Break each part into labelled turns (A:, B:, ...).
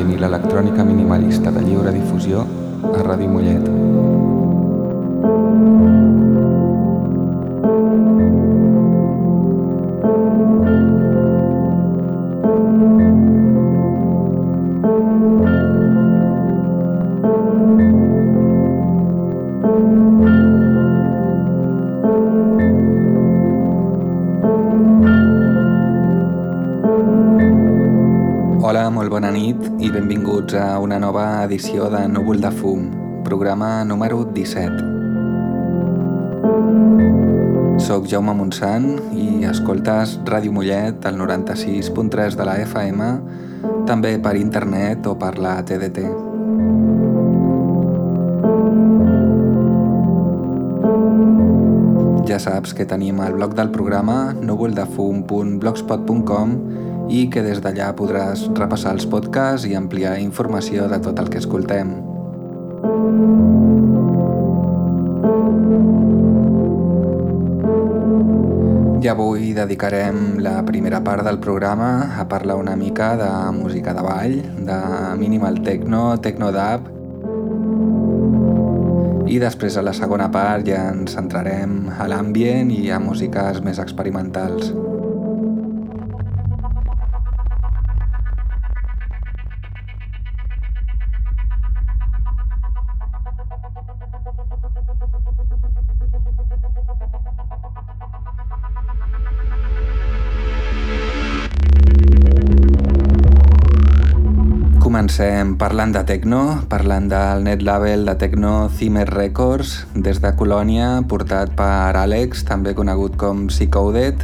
A: música ambient i benvinguts a una nova edició de Núvol de Fum, programa número 17. Soc Jaume Montsant i escoltes Ràdio Mollet al 96.3 de la FM, també per internet o per la TDT. Ja saps que tenim el blog del programa núvoldefum.blogspot.com i que des d'allà podràs repassar els podcasts i ampliar informació de tot el que escoltem. I avui dedicarem la primera part del programa a parlar una mica de música de ball, de minimal techno, techno dub, i després a la segona part ja ens centrarem a l'ambient i a músiques més experimentals. Comencem parlant de techno, parlant del net label de techno Zimmer Records des de Colònia, portat per Alex, també conegut com Psycoded.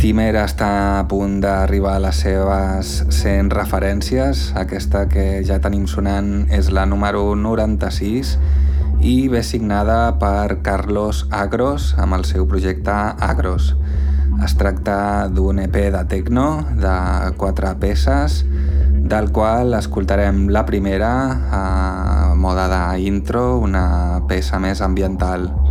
A: Zimmer està a punt d'arribar a les seves 100 referències, aquesta que ja tenim sonant és la número 96 i ve signada per Carlos Agros amb el seu projecte Agros. Es tracta d'un EP de techno de quatre peces del qual escoltarem la primera a moda d'intro, una peça més ambiental.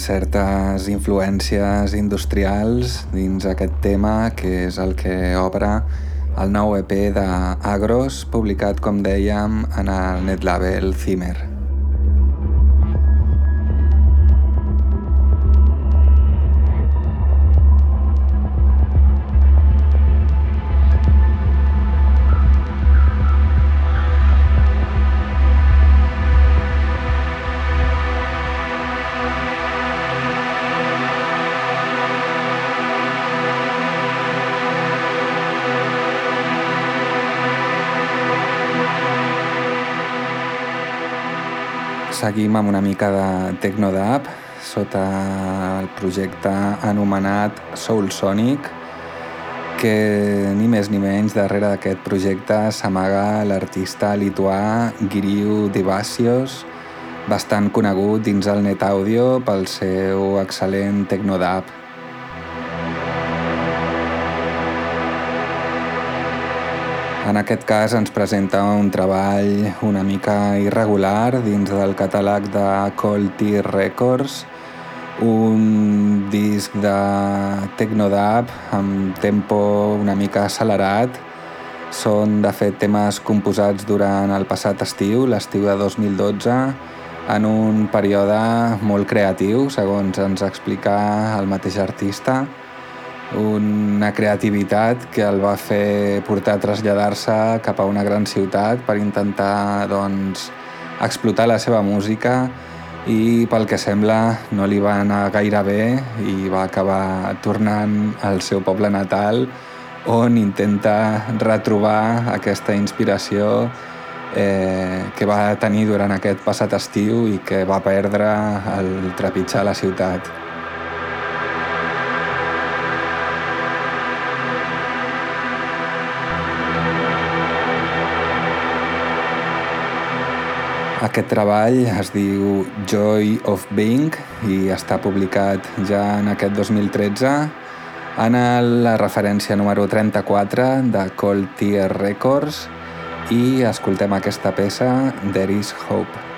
A: Certes influències industrials dins aquest tema, que és el que obre el nou EP d'Agros, publicat, com dèiem, en el netlabel Zimmer. Seguim amb una mica de Tecnodab sota el projecte anomenat Soul Sonic que ni més ni menys darrere d'aquest projecte s'amaga l'artista lituà Giriu Divasios bastant conegut dins el net àudio pel seu excel·lent Tecnodab. En aquest cas ens presenta un treball una mica irregular dins del catàleg de Cold Tea Records, un disc de Tecnodab amb tempo una mica accelerat. Són, de fet, temes composats durant el passat estiu, l'estiu de 2012, en un període molt creatiu, segons ens explica el mateix artista, una creativitat que el va fer portar a traslladar-se cap a una gran ciutat per intentar doncs, explotar la seva música i pel que sembla no li va anar gaire bé i va acabar tornant al seu poble natal on intenta retrobar aquesta inspiració eh, que va tenir durant aquest passat estiu i que va perdre al trepitjar la ciutat. Aquest treball es diu Joy of Being i està publicat ja en aquest 2013 en la referència número 34 de Cold Tier Records i escoltem aquesta peça There is Hope.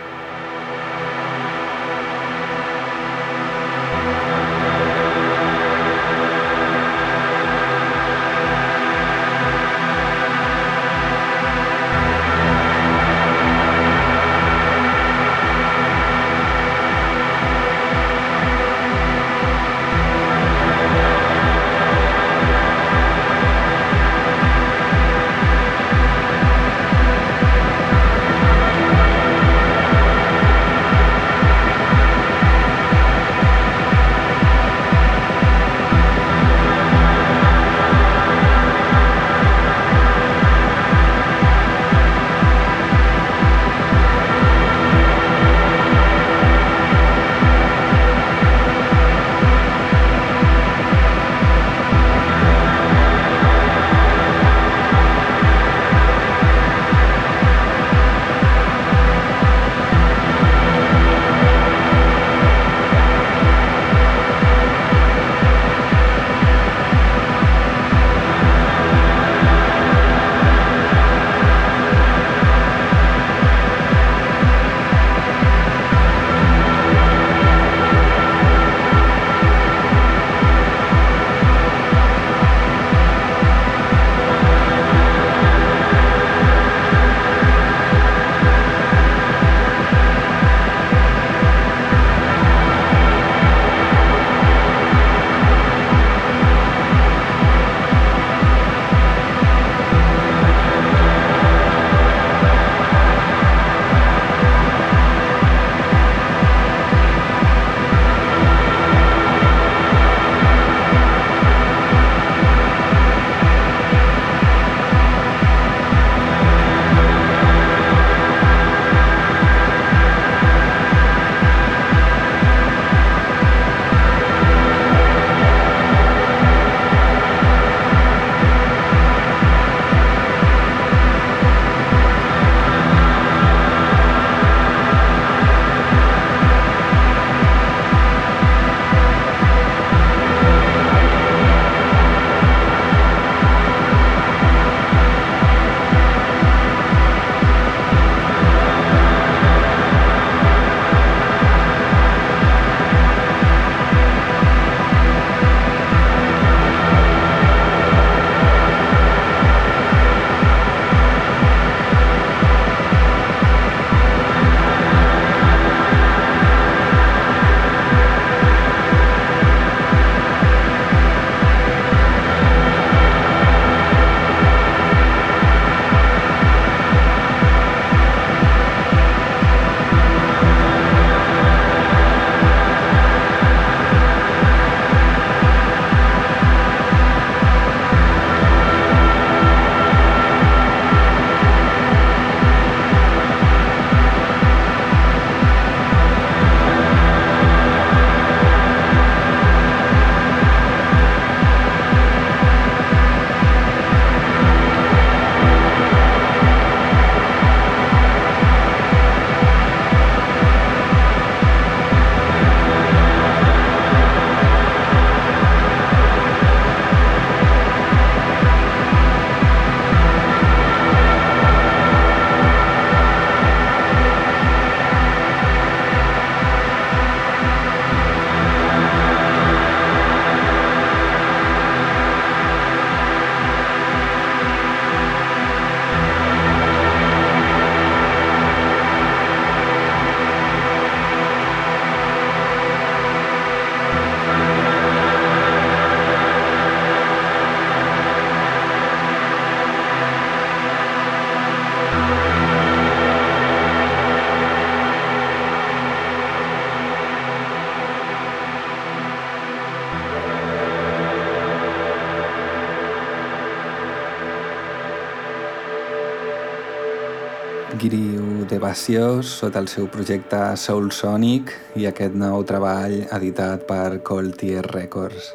A: Guiriu de Bacios sota el seu projecte Soul Sonic i aquest nou treball editat per Cold Tier Records.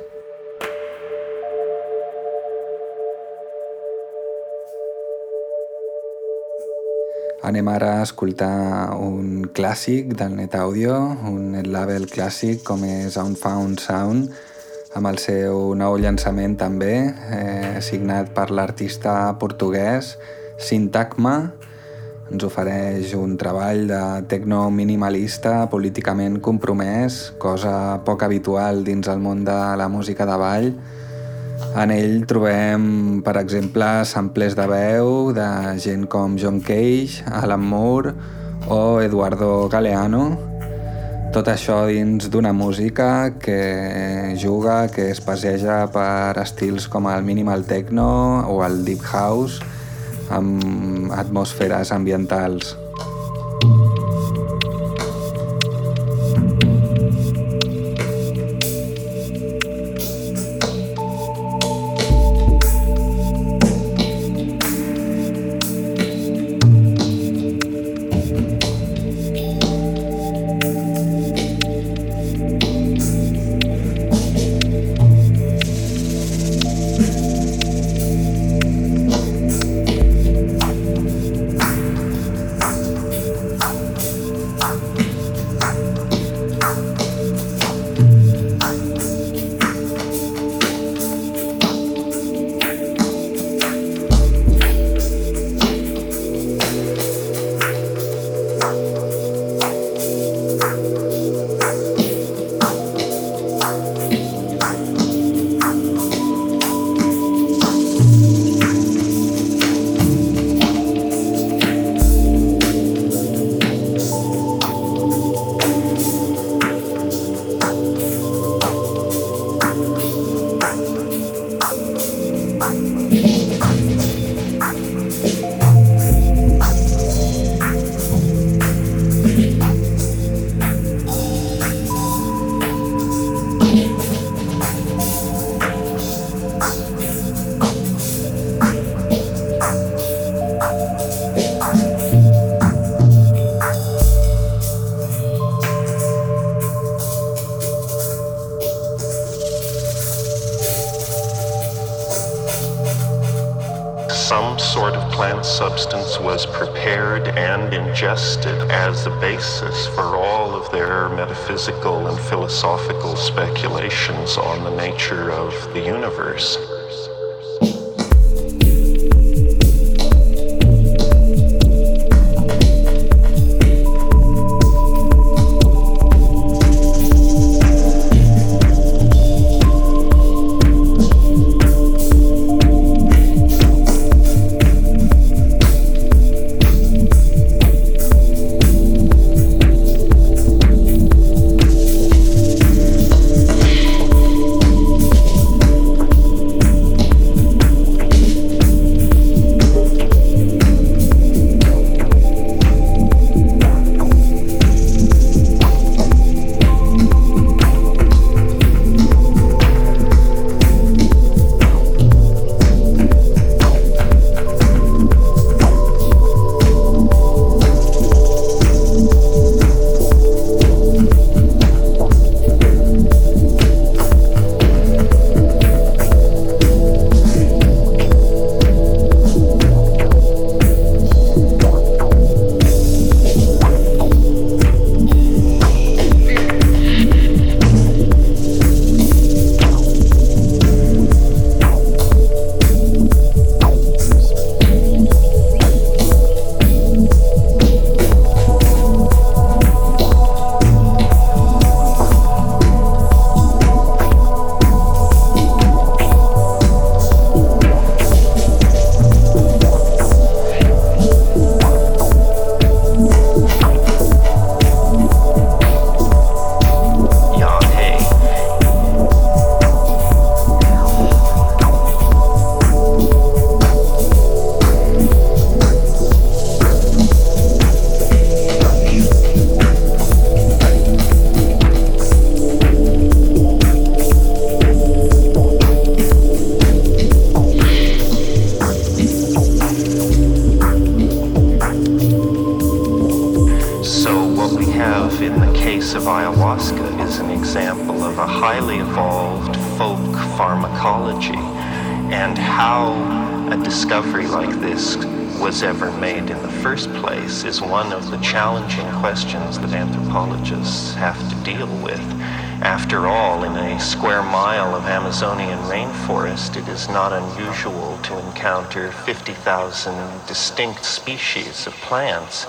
A: Anem ara a escoltar un clàssic del Net Audio, un net label clàssic com és Unfound Sound, amb el seu nou llançament també, eh, signat per l'artista portuguès Sintagma, ens ofereix un treball de tecno minimalista políticament compromès, cosa poc habitual dins el món de la música de ball. En ell trobem, per exemple, samplers de veu de gent com John Cage, Alan Moore o Eduardo Galeano, tot això dins d'una música que juga, que es passeja per estils com el minimal techno o el deep house, amb atmosferes ambientals.
B: Rainforest, it is not unusual to encounter 50,000 distinct species of plants.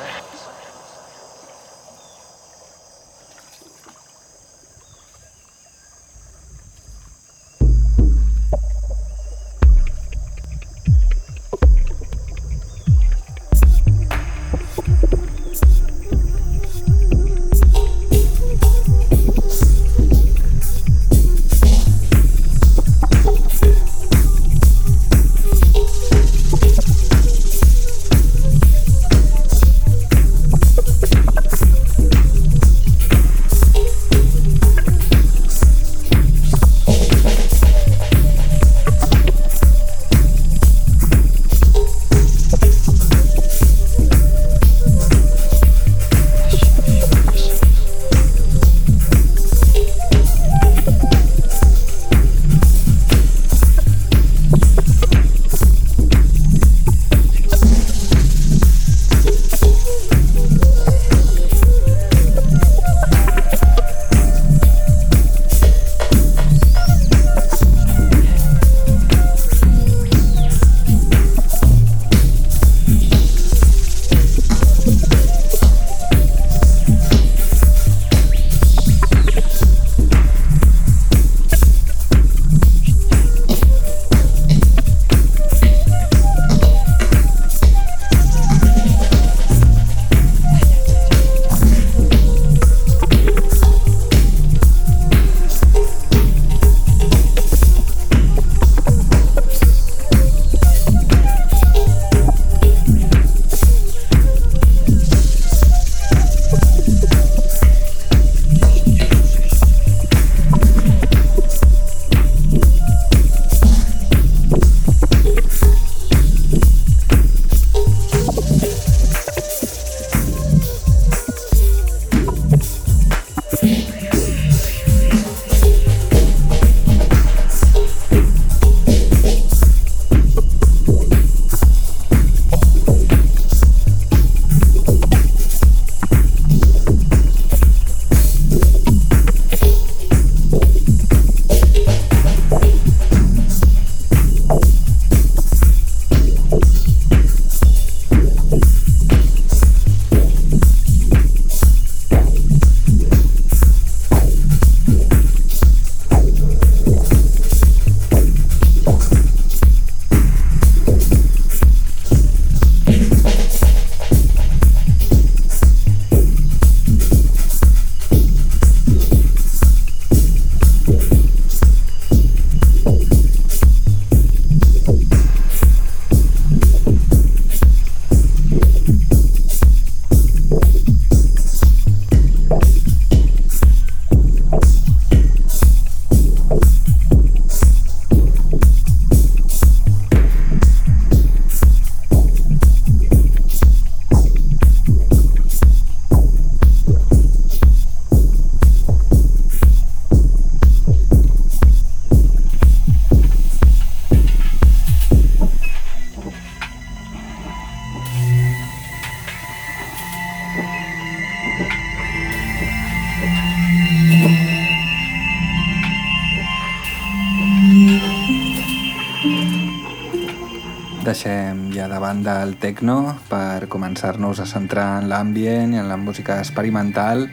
A: Deixem ja de banda el techno per començar-nos a centrar en l'ambient i en la música experimental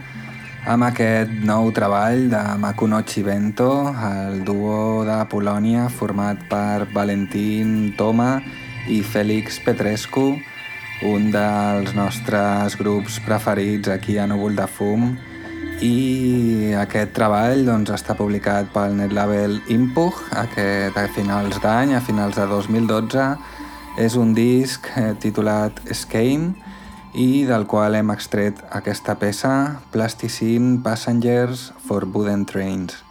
A: amb aquest nou treball de Makunochi Bento, el duo de Polònia format per Valentín Toma i Félix Petrescu, un dels nostres grups preferits aquí a Núvol de Fum, i aquest treball doncs, està publicat pel netlabel Impug aquest, a finals d'any, a finals de 2012, és un disc eh, titulat Scheme i del qual hem extret aquesta peça Plasticine Passengers for Wooden Trains.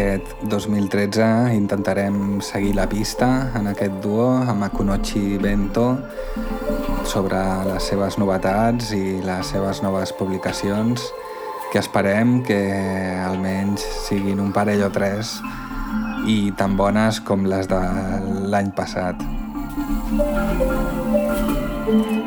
A: Aquest 2013 intentarem seguir la pista en aquest duo amb Akunochi Bento sobre les seves novetats i les seves noves publicacions que esperem que almenys siguin un parell o tres i tan bones com les de l'any passat. Seguim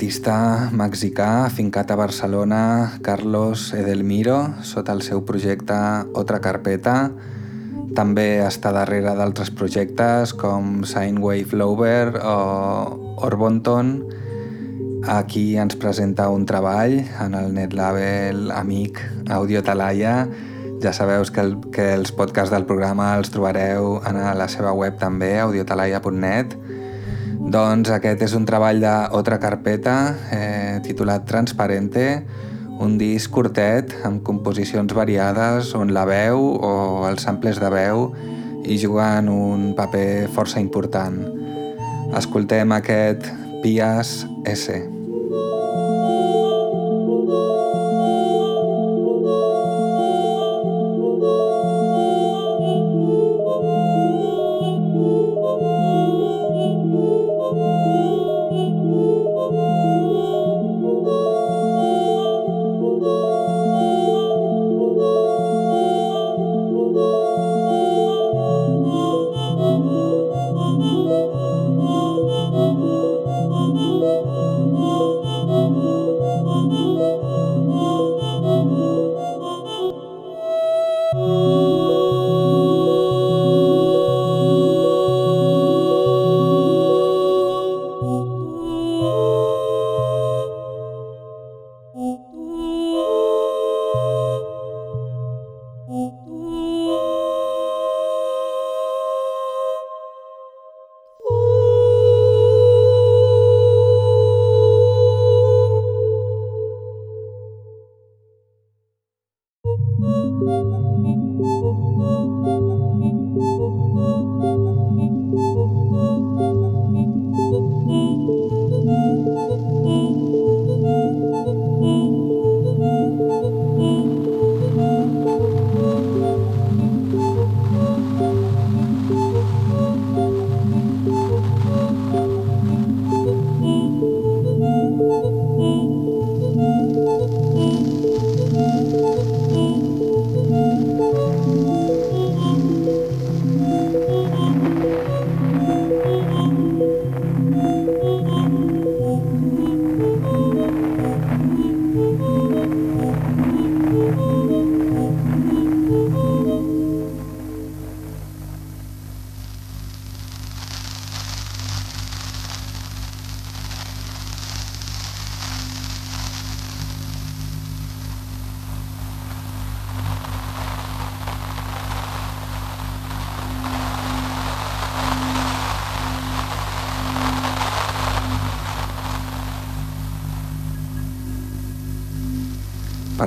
A: amb l'artista mexicà fincat a Barcelona, Carlos Edelmiro, sota el seu projecte Otra Carpeta. També està darrere d'altres projectes com Sine Wave Lover o Orbonton. Aquí ens presenta un treball en el net label amic Audio Talaya. Ja sabeu que, el, que els podcasts del programa els trobareu a la seva web també, audiotalaya.net doncs aquest és un treball d'Otra Carpeta eh, titulat Transparente, un disc curtet amb composicions variades on la veu o els samples de veu hi juguen un paper força important. Escoltem aquest Pias S.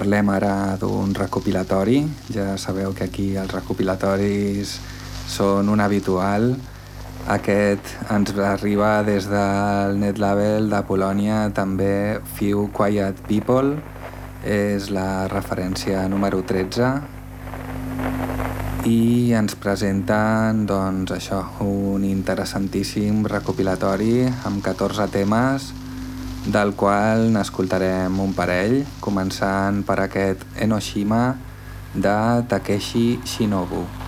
A: Parlem ara d'un recopilatori. Ja sabeu que aquí els recopilatoris són un habitual. Aquest ens arriba des del net label de Polònia, també Few Quiet People. És la referència número 13 i ens presenten doncs, això, un interessantíssim recopilatori amb 14 temes del qual n'escoltarem un parell, començant per aquest Enoshima de Takeshi Shinobu.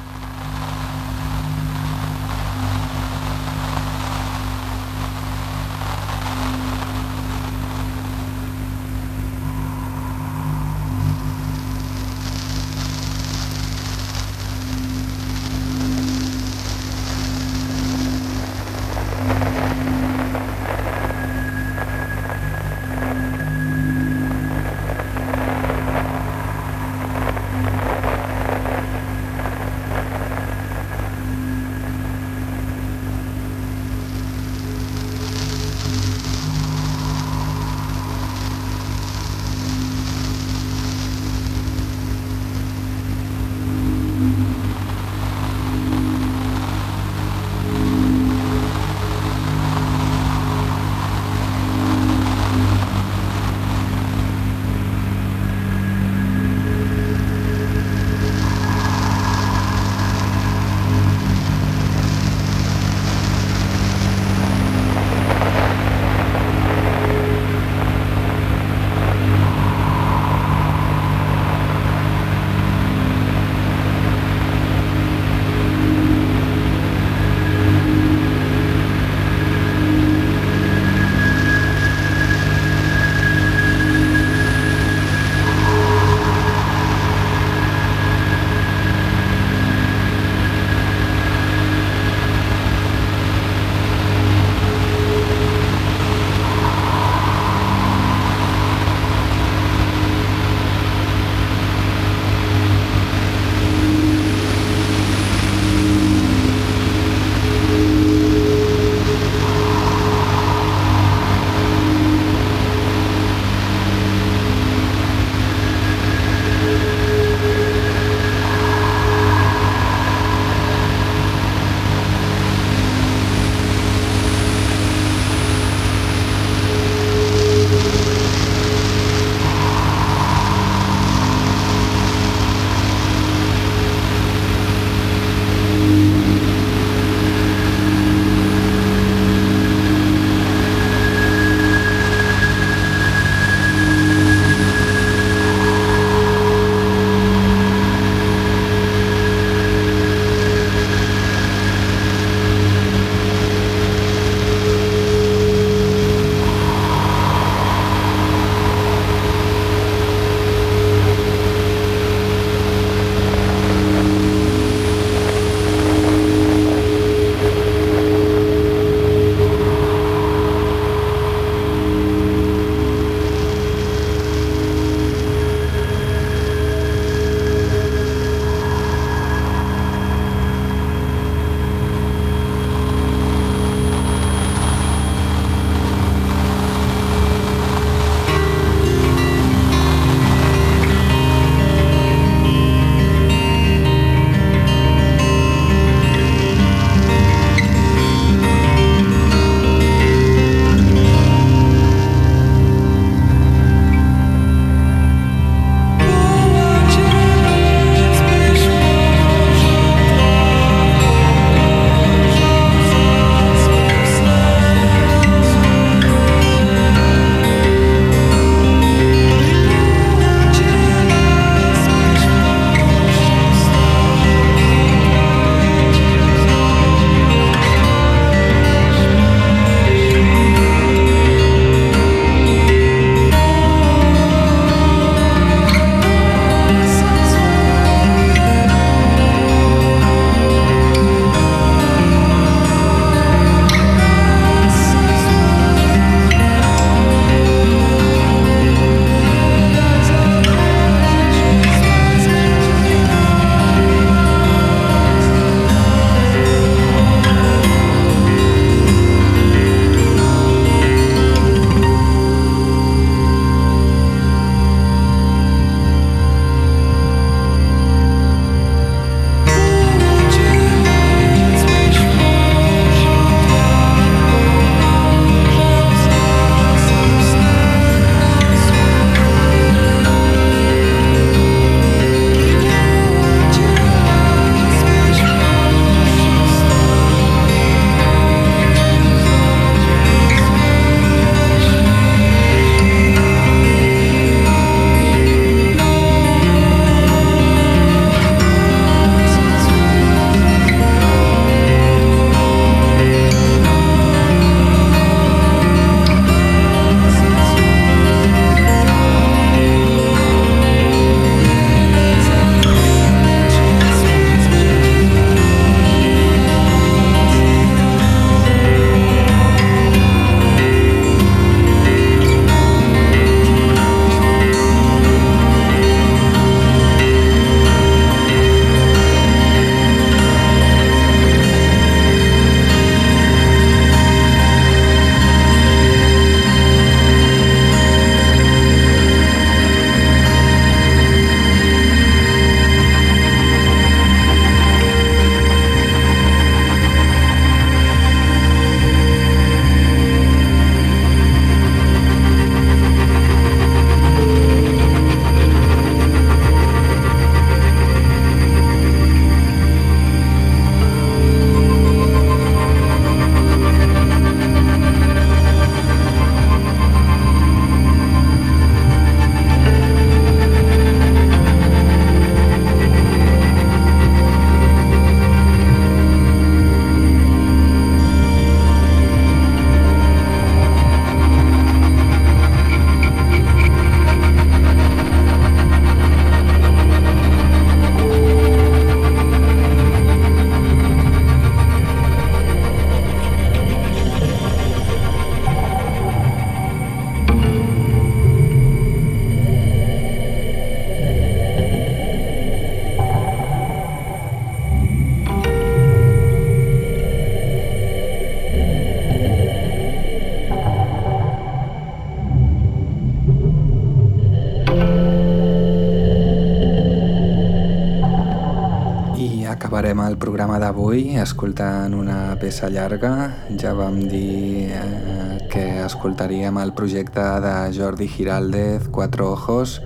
A: D'avui escoltant una peça llarga. Ja vam dir eh, que escoltaríem el projecte de Jordi Giraldez, Quatre Ojos,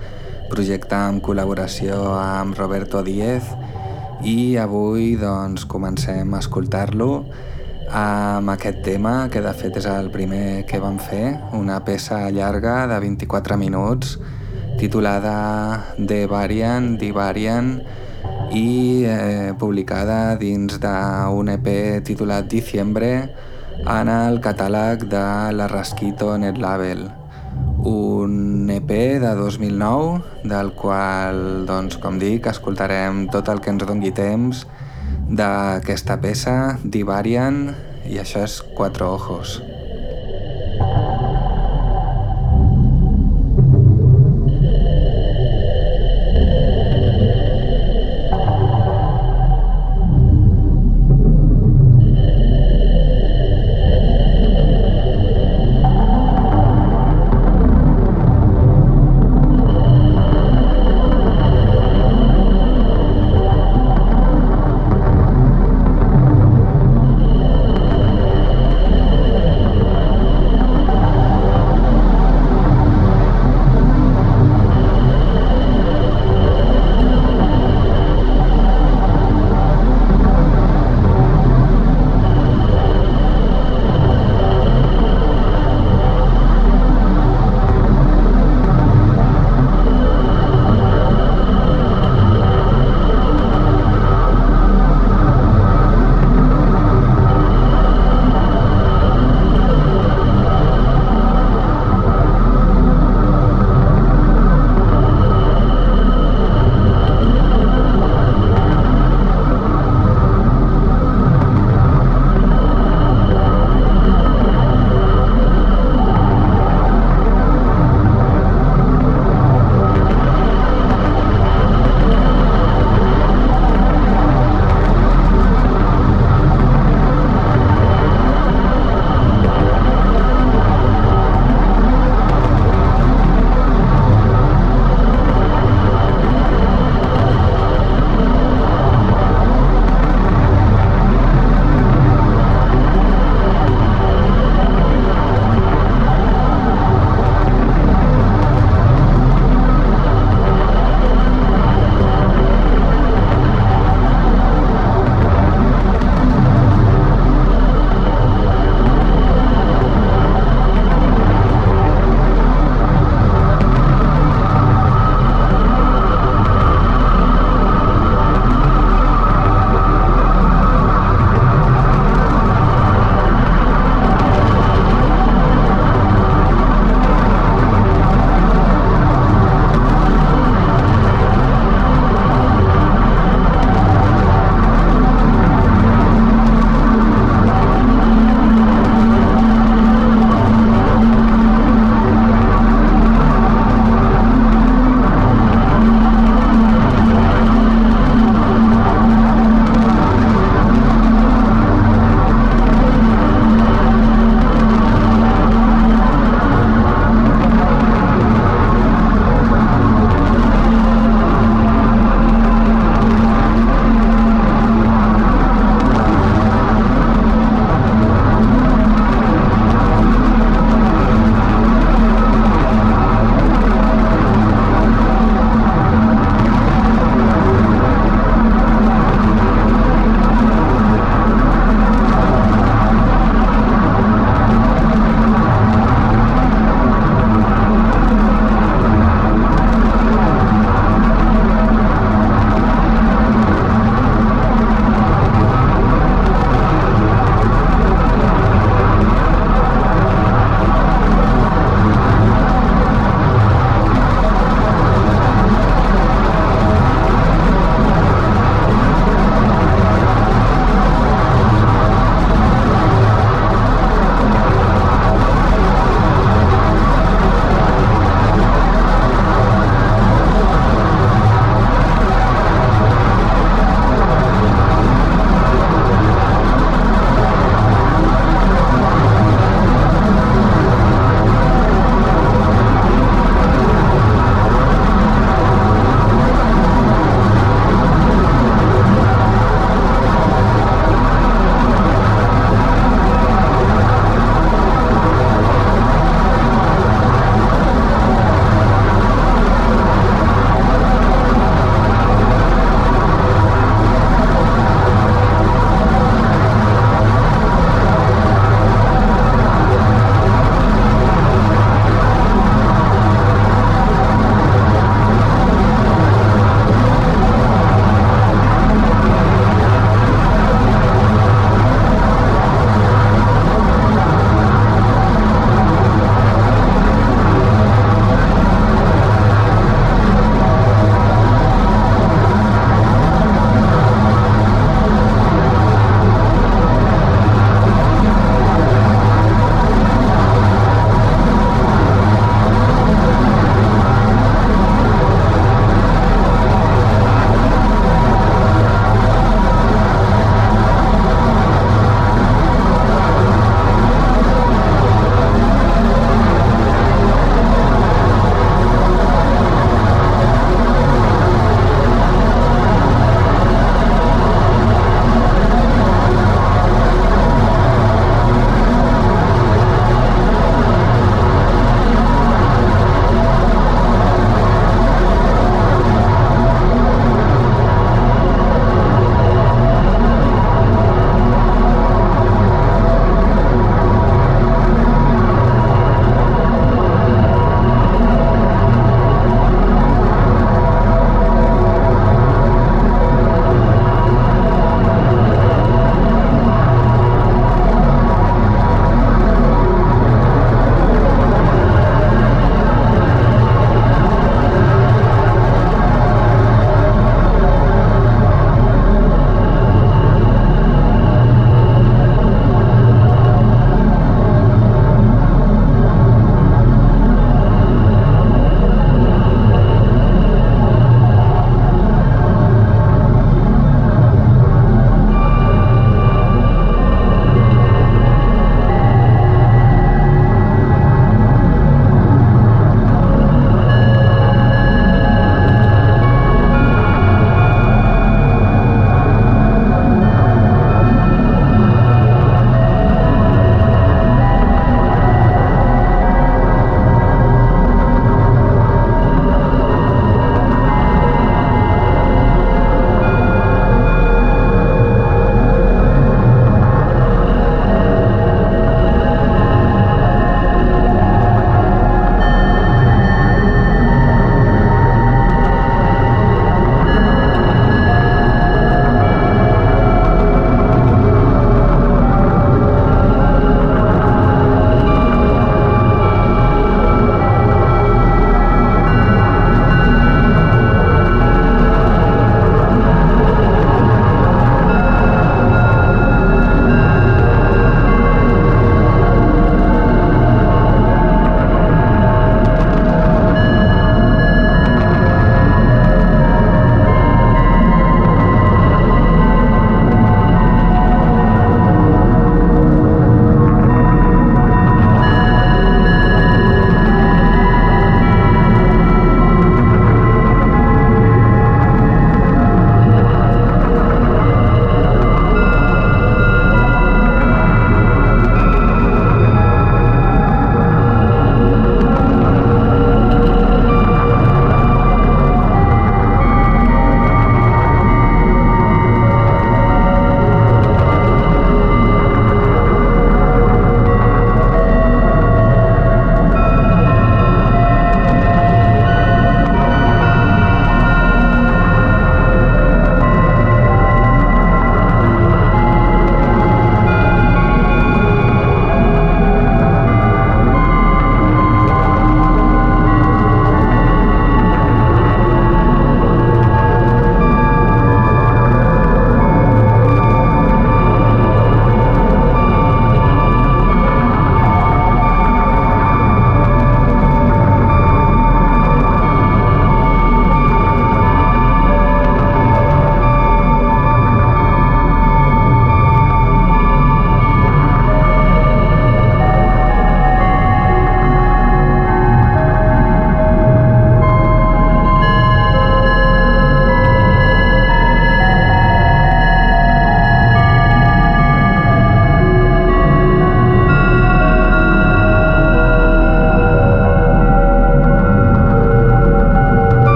A: projecte amb col·laboració amb Roberto Díez i avui doncs, comencem a escoltar-lo amb aquest tema, que de fet és el primer que vam fer, una peça llarga de 24 minuts titulada The Variant, The Variant, i eh, publicada dins d'un EP titulat Diciembre en el catàleg de la Rasquito Net Label. Un EP de 2009 del qual, doncs, com dic, escoltarem tot el que ens dongui temps d'aquesta peça d'Ivarian i això és Quatre Ojos.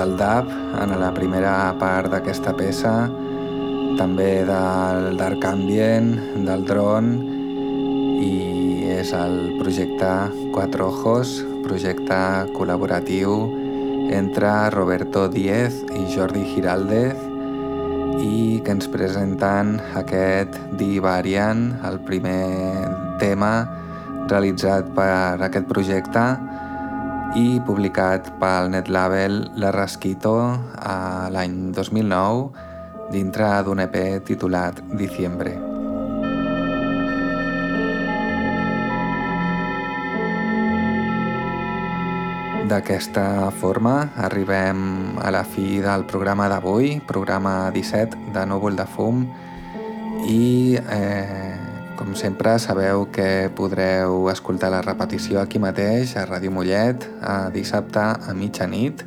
A: Del dub en la primera part d'aquesta peça, també del dark ambient, del drone i és el projecte Quatre Ojos, projecte col·laboratiu entre Roberto Díez i Jordi Giraldez i que ens presenten aquest Divarian, el primer tema realitzat per aquest projecte i publicat pel netlabel La Rasquito l'any 2009 dintre d'un EP titulat Diciembre. D'aquesta forma arribem a la fi del programa d'avui, programa 17 de Núvol de Fum i eh, com sempre sabeu que podreu escoltar la repetició aquí mateix a Ràdio Mollet a dissabte a mitjanit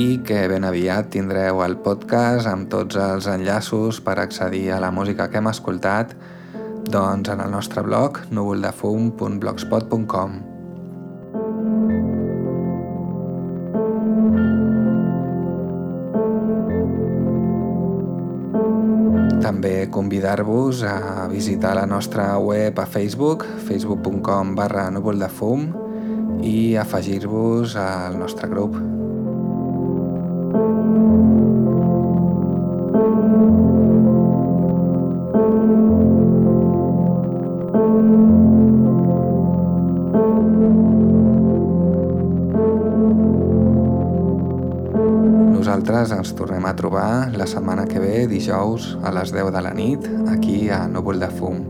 A: i que ben aviat tindreu el podcast amb tots els enllaços per accedir a la música que hem escoltat doncs en el nostre blog núvoldefum.blogspot.com convidar-vos a visitar la nostra web a Facebook, facebook.com barra núvol de fum i afegir-vos al nostre grup. Nosaltres ens tornem a trobar la setmana que ve, dijous, a les 10 de la nit, aquí a Núvol de Fum.